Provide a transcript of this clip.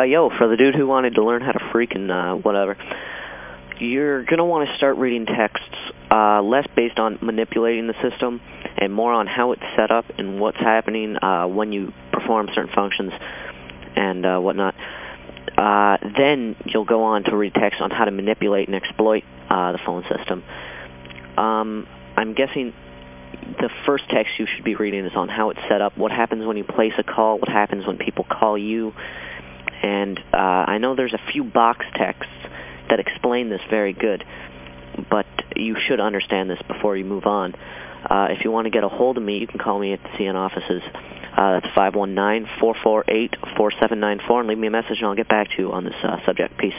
Uh, yo, for the dude who wanted to learn how to freaking uh, whatever, you're going to want to start reading texts uh, less based on manipulating the system and more on how it's set up and what's happening uh, when you perform certain functions and uh, whatnot. Uh, then you'll go on to read text on how to manipulate and exploit uh, the phone system. Um, I'm guessing the first text you should be reading is on how it's set up, what happens when you place a call, what happens when people call you. And uh, I know there's a few box texts that explain this very good, but you should understand this before you move on. Uh, if you want to get a hold of me, you can call me at the CN offices. Uh, that's 519-448-4794 and leave me a message and I'll get back to you on this uh, subject. Peace.